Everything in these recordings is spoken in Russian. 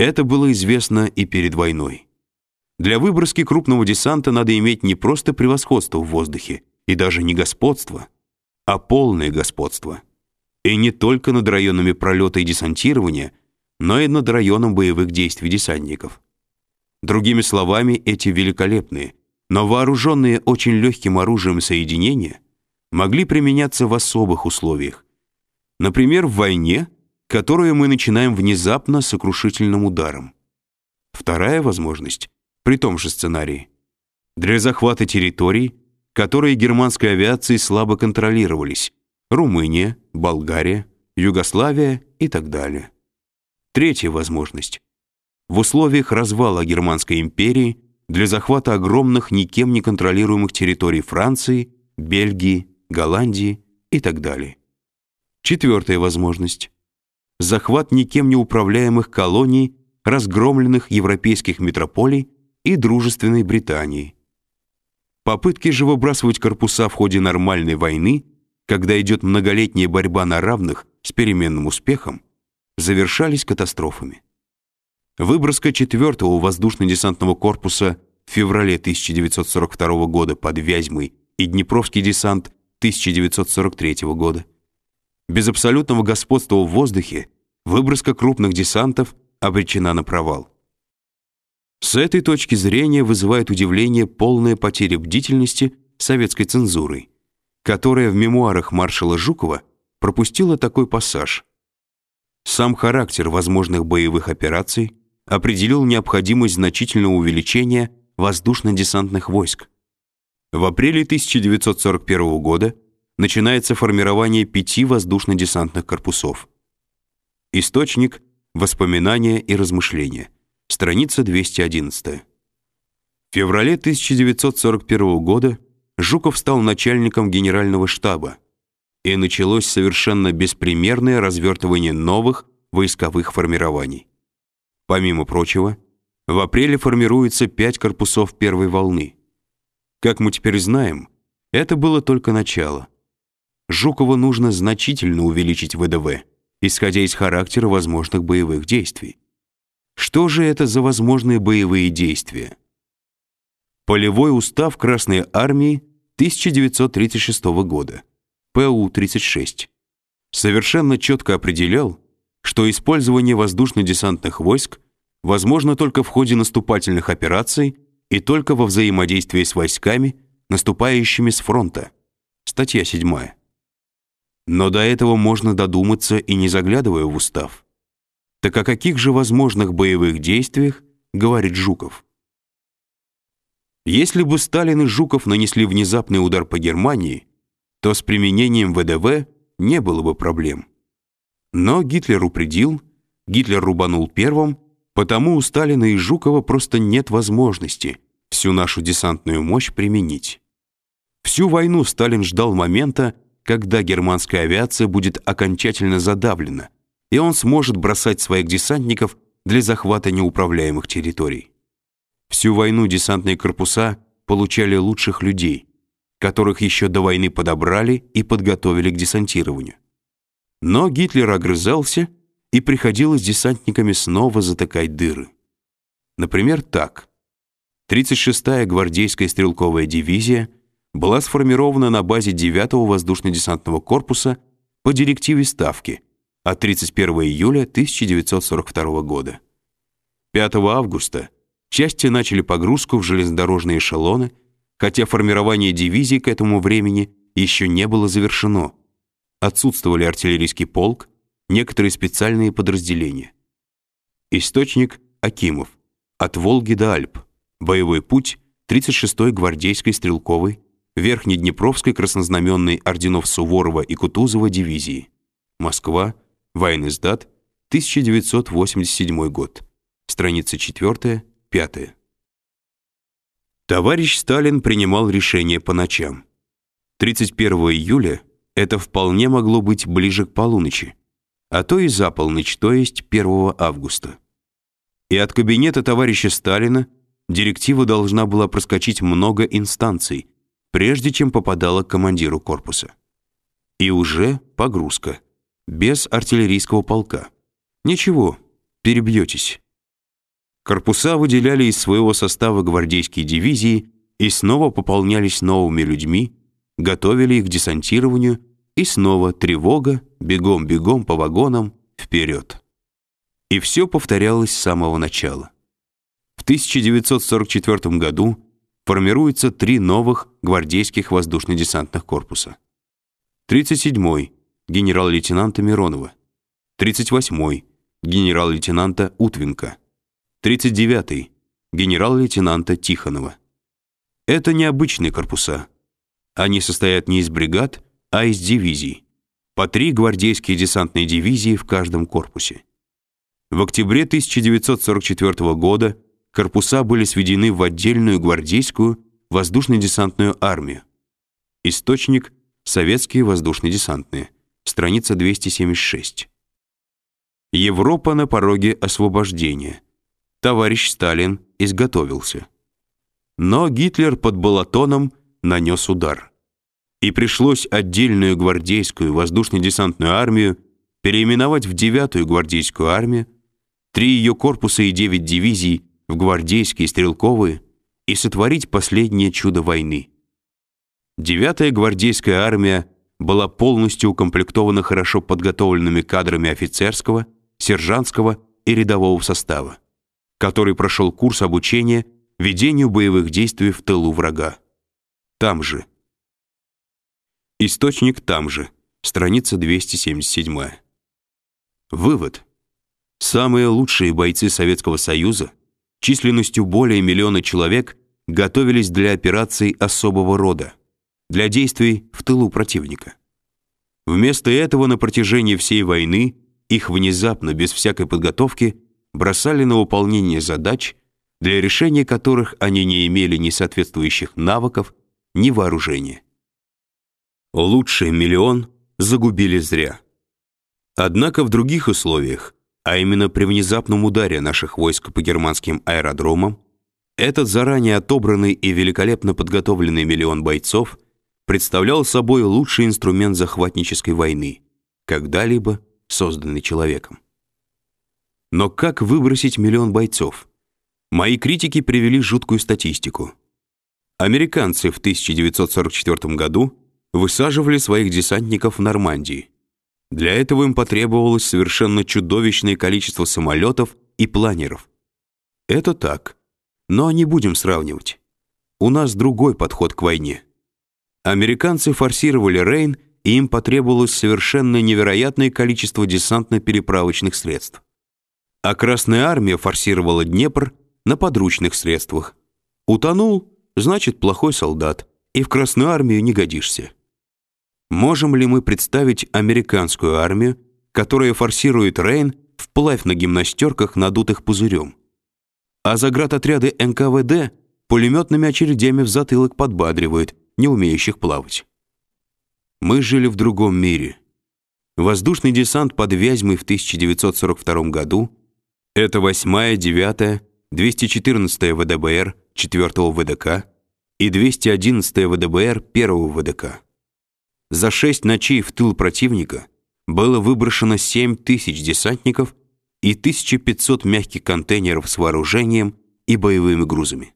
Это было известно и перед войной. Для выброски крупного десанта надо иметь не просто превосходство в воздухе и даже не господство, а полное господство. И не только над районами пролета и десантирования, но и над районом боевых действий десантников. Другими словами, эти великолепные, но вооруженные очень легким оружием соединения могли применяться в особых условиях. Например, в войне, которую мы начинаем внезапно сокрушительным ударом. Вторая возможность при том же сценарии. Для захвата территорий, которые германской авиацией слабо контролировались, Румыния, Болгария, Югославия и так далее. Третья возможность. В условиях развала Германской империи для захвата огромных никем не контролируемых территорий Франции, Бельгии, Голландии и так далее. Четвертая возможность. Захват никем не управляемых колоний, разгромленных европейских метрополий и дружественной Британии. Попытки же выбрасывать корпуса в ходе нормальной войны, когда идет многолетняя борьба на равных с переменным успехом, завершались катастрофами. Выброска 4-го воздушно-десантного корпуса в феврале 1942 года под Вязьмой и Днепровский десант 1943 года. Без абсолютного господства в воздухе выброска крупных десантов обречена на провал. С этой точки зрения вызывает удивление полная потеря бдительности советской цензурой, которая в мемуарах маршала Жукова пропустила такой пассаж. Сам характер возможных боевых операций определил необходимость значительного увеличения воздушно-десантных войск. В апреле 1941 года начинается формирование пяти воздушно-десантных корпусов. Источник Воспоминания и размышления. Страница 211. В феврале 1941 года Жуков стал начальником генерального штаба, и началось совершенно беспримерное развертывание новых войсковых формирований. Помимо прочего, в апреле формируется пять корпусов первой волны. Как мы теперь знаем, это было только начало. Жукову нужно значительно увеличить ВДВ, исходя из характера возможных боевых действий. Что же это за возможные боевые действия? Полевой устав Красной армии 1936 года, ПУ-36, совершенно четко определял, что использование воздушно-десантных войск возможно только в ходе наступательных операций и только во взаимодействии с войсками, наступающими с фронта. Статья 7. Но до этого можно додуматься и не заглядывая в устав. Так о каких же возможных боевых действиях говорит Жуков? Если бы Сталин и Жуков нанесли внезапный удар по Германии, то с применением ВДВ не было бы проблем. Но Гитлер упредил, Гитлер рубанул первым, потому у Сталина и Жукова просто нет возможности всю нашу десантную мощь применить. Всю войну Сталин ждал момента, когда германская авиация будет окончательно задавлена, и он сможет бросать своих десантников для захвата неуправляемых территорий. Всю войну десантные корпуса получали лучших людей, которых еще до войны подобрали и подготовили к десантированию. Но Гитлер огрызался, и приходилось десантниками снова затыкать дыры. Например, так. 36-я гвардейская стрелковая дивизия была сформирована на базе 9-го воздушно-десантного корпуса по директиве Ставки – от 31 июля 1942 года. 5 августа части начали погрузку в железнодорожные эшелоны, хотя формирование дивизии к этому времени еще не было завершено. Отсутствовали артиллерийский полк, некоторые специальные подразделения. Источник Акимов. От Волги до Альп. Боевой путь 36-й гвардейской стрелковой Верхнеднепровской краснознаменной орденов Суворова и Кутузова дивизии. Москва, Вайнесдат, 1987 год. Страница 4, 5. Товарищ Сталин принимал решения по ночам. 31 июля это вполне могло быть ближе к полуночи, а то и за полночь, то есть 1 августа. И от кабинета товарища Сталина директива должна была проскочить много инстанций, прежде чем попадала к командиру корпуса. И уже погрузка без артиллерийского полка. Ничего, перебьетесь. Корпуса выделяли из своего состава гвардейские дивизии и снова пополнялись новыми людьми, готовили их к десантированию, и снова тревога, бегом-бегом по вагонам, вперед. И все повторялось с самого начала. В 1944 году формируется три новых гвардейских воздушно-десантных корпуса. 37-й генерал-лейтенанта Миронова, 38-й генерал-лейтенанта Утвинка, 39-й генерал-лейтенанта Тихонова. Это необычные корпуса. Они состоят не из бригад, а из дивизий. По три гвардейские десантные дивизии в каждом корпусе. В октябре 1944 года корпуса были сведены в отдельную гвардейскую воздушно-десантную армию. Источник Советские воздушно-десантные. Страница 276. Европа на пороге освобождения товарищ Сталин изготовился. Но Гитлер под Балатоном нанес удар. И пришлось отдельную гвардейскую воздушно-десантную армию переименовать в девятую гвардейскую армию, три ее корпуса и девять дивизий в гвардейские стрелковые и сотворить последнее чудо войны. Девятая гвардейская армия была полностью укомплектована хорошо подготовленными кадрами офицерского, сержантского и рядового состава который прошел курс обучения ведению боевых действий в тылу врага. Там же. Источник там же. Страница 277. Вывод. Самые лучшие бойцы Советского Союза, численностью более миллиона человек, готовились для операций особого рода, для действий в тылу противника. Вместо этого на протяжении всей войны их внезапно, без всякой подготовки, бросали на выполнение задач, для решения которых они не имели ни соответствующих навыков, ни вооружения. Лучший миллион загубили зря. Однако в других условиях, а именно при внезапном ударе наших войск по германским аэродромам, этот заранее отобранный и великолепно подготовленный миллион бойцов представлял собой лучший инструмент захватнической войны, когда-либо созданный человеком. Но как выбросить миллион бойцов? Мои критики привели жуткую статистику. Американцы в 1944 году высаживали своих десантников в Нормандии. Для этого им потребовалось совершенно чудовищное количество самолетов и планеров. Это так, но не будем сравнивать. У нас другой подход к войне. Американцы форсировали Рейн, и им потребовалось совершенно невероятное количество десантно-переправочных средств а Красная армия форсировала Днепр на подручных средствах. Утонул, значит, плохой солдат, и в Красную армию не годишься. Можем ли мы представить американскую армию, которая форсирует Рейн вплавь на гимнастерках, надутых пузырем? А заградотряды НКВД пулеметными очередями в затылок подбадривают не умеющих плавать. Мы жили в другом мире. Воздушный десант под Вязьмой в 1942 году это 8-я, 9-я, 214-я ВДБР 4-го ВДК и 211-я ВДБР 1-го ВДК. За шесть ночей в тыл противника было выброшено 7 тысяч десантников и 1500 мягких контейнеров с вооружением и боевыми грузами.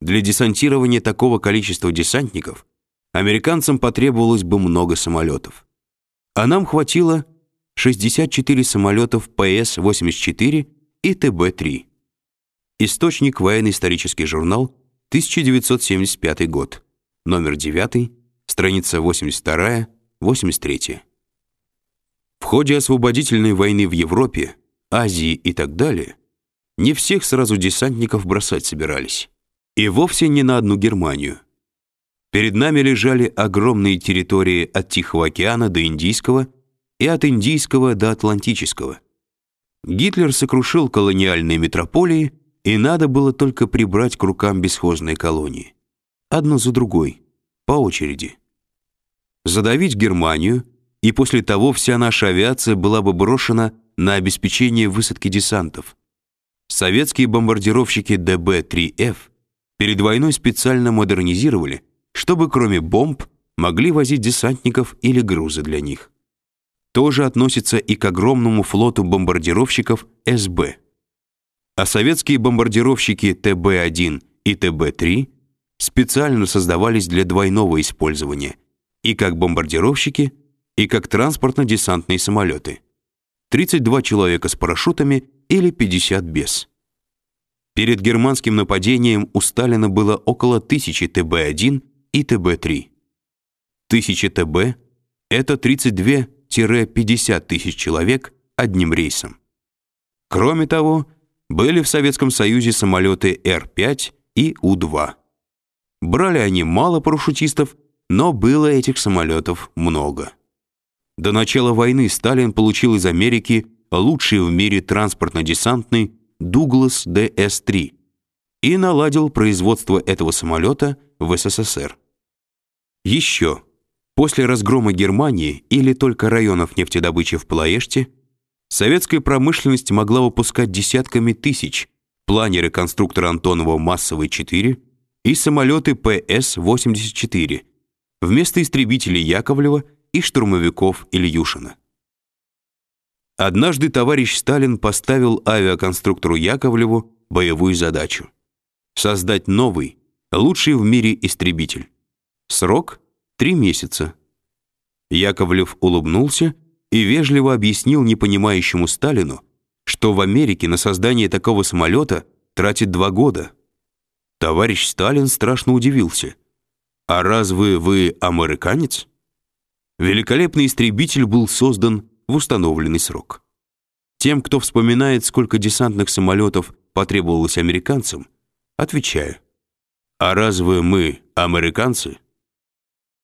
Для десантирования такого количества десантников американцам потребовалось бы много самолетов. А нам хватило 64 самолетов ПС-84 и ТБ-3. Источник военно-исторический журнал, 1975 год, номер 9, страница 82-83. В ходе освободительной войны в Европе, Азии и так далее не всех сразу десантников бросать собирались. И вовсе не на одну Германию. Перед нами лежали огромные территории от Тихого океана до Индийского – и от Индийского до Атлантического. Гитлер сокрушил колониальные метрополии, и надо было только прибрать к рукам бесхозные колонии. Одну за другой, по очереди. Задавить Германию, и после того вся наша авиация была бы брошена на обеспечение высадки десантов. Советские бомбардировщики ДБ-3Ф перед войной специально модернизировали, чтобы кроме бомб могли возить десантников или грузы для них тоже относится и к огромному флоту бомбардировщиков СБ. а советские бомбардировщики ТБ-1 и ТБ-3 специально создавались для двойного использования и как бомбардировщики, и как транспортно-десантные самолеты. 32 человека с парашютами или 50 без. Перед германским нападением у Сталина было около 1000 ТБ-1 и ТБ-3. 1000 ТБ — это 32-50 тысяч человек одним рейсом. Кроме того, были в Советском Союзе самолеты Р-5 и У-2. Брали они мало парашютистов, но было этих самолетов много. До начала войны Сталин получил из Америки лучший в мире транспортно-десантный Дуглас ДС-3 и наладил производство этого самолета в СССР. Еще, после разгрома Германии или только районов нефтедобычи в Плоеште, советская промышленность могла выпускать десятками тысяч планеры конструктора Антонова массовые 4 и самолеты ПС-84 вместо истребителей Яковлева и штурмовиков Ильюшина. Однажды товарищ Сталин поставил авиаконструктору Яковлеву боевую задачу создать новый, лучший в мире истребитель. Срок три месяца. Яковлев улыбнулся и вежливо объяснил непонимающему Сталину, что в Америке на создание такого самолета тратит два года. Товарищ Сталин страшно удивился. А разве вы американец? Великолепный истребитель был создан в установленный срок. Тем, кто вспоминает, сколько десантных самолетов потребовалось американцам, отвечаю: а разве мы американцы?